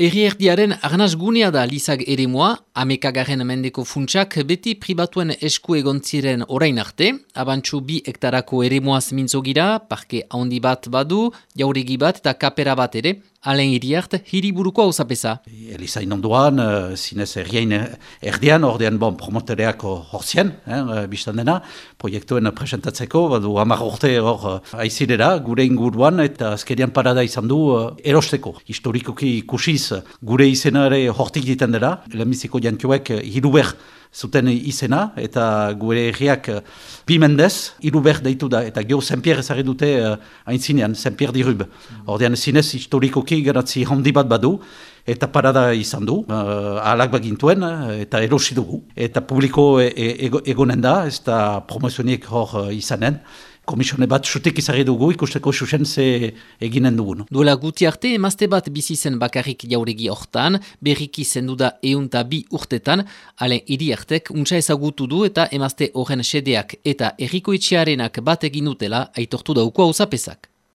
Erri arnaz gunea da lizag ere moa, amekagaren mendeko funtsak beti pribatuen esku egontziren orain arte, abantxu bi hektarako ere moaz mintzogira, parke handi bat badu, jauregi bat eta kapera bat ere, Alen iriart, hiriburuko hau zapesa. Eliza inonduan, uh, zinez errien erdian, ordean bon, promotereak horzien, eh, biztan dena, proiektuen presentatzeko, badu hamar urte hor uh, gure inguruan, eta azkerian parada izan du uh, erosteko. Historikoki ikusiz, gure izenare hortik ditan dela, lehenbiziko jantioek hiruber zuten izena, eta gure erriak bi mendez, hiruber deitu da, eta geho Saint-Pierre ezari dute uh, aintzinean, Saint-Pierre dirub. Ordean zinez historikoki garatzi handi bat badu, eta parada izan du, uh, ahalak bagintuen, eta erosi dugu. Eta publiko e e egonen da, ez da promozionik hor uh, izanen, komisione bat sutik izarri dugu ikusteko susen ze eginen dugun. Duela guti arte, emazte bat bizi zen bakarrik jauregi hortan, berriki zendu da eunta bi urtetan, alen hiri artek untsa ezagutu du eta emazte horren sedeak eta errikoitxearenak bat egin dutela aitortu dauko hau.